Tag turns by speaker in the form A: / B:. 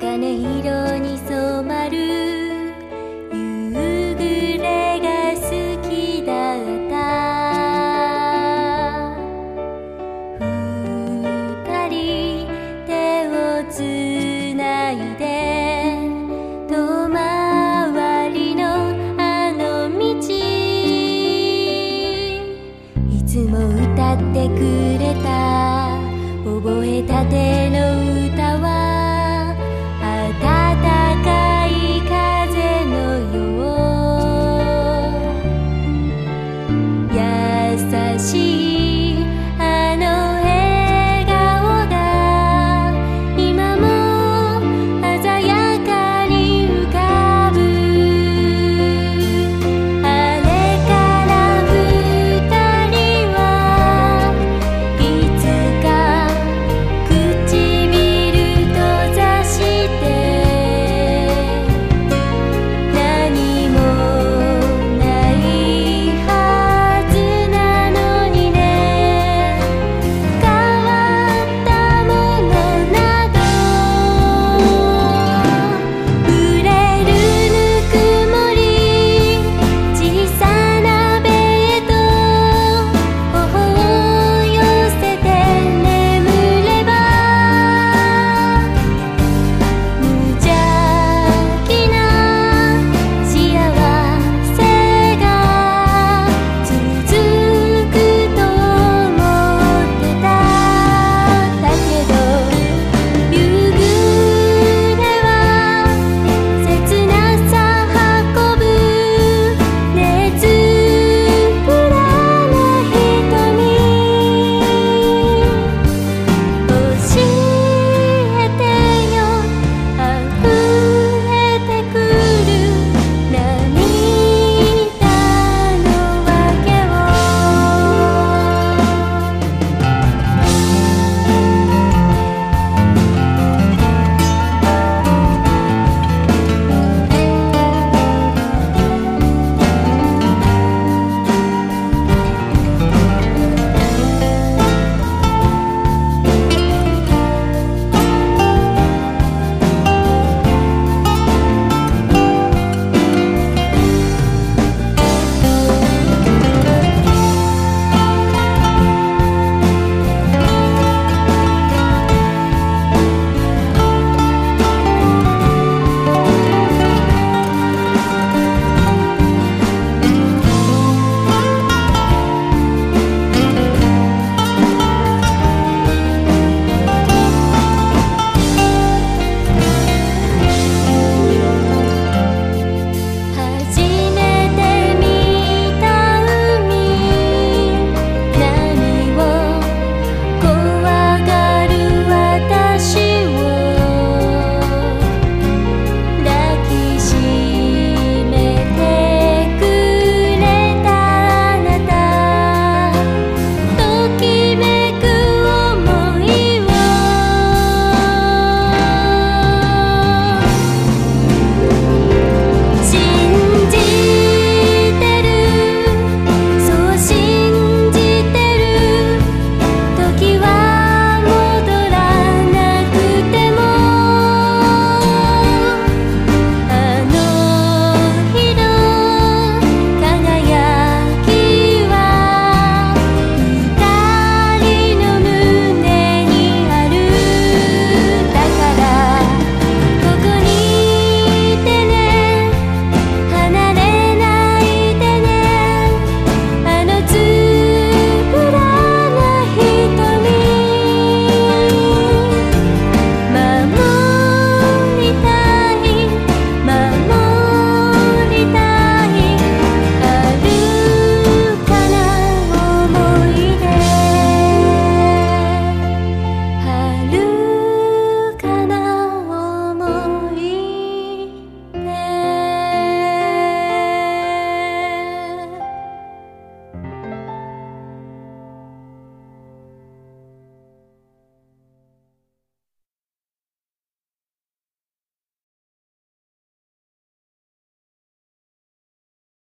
A: 金色に染まる。夕暮れが好きだった。二人手をつないで遠回りのあの道。いつも歌ってくれた。覚えたて